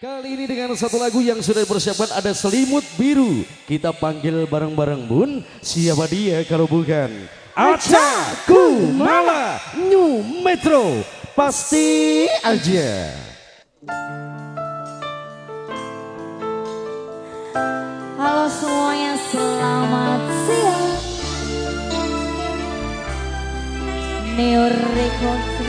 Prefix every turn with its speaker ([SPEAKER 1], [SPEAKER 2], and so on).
[SPEAKER 1] Kali ini dengan satu lagu yang sudah dipersiapkan ada selimut biru. Kita panggil bareng-bareng bun. Siapa dia kalau bukan? Aca Kumala New Metro. Pasti aja.
[SPEAKER 2] Halo semuanya, selamat siang. Neo Record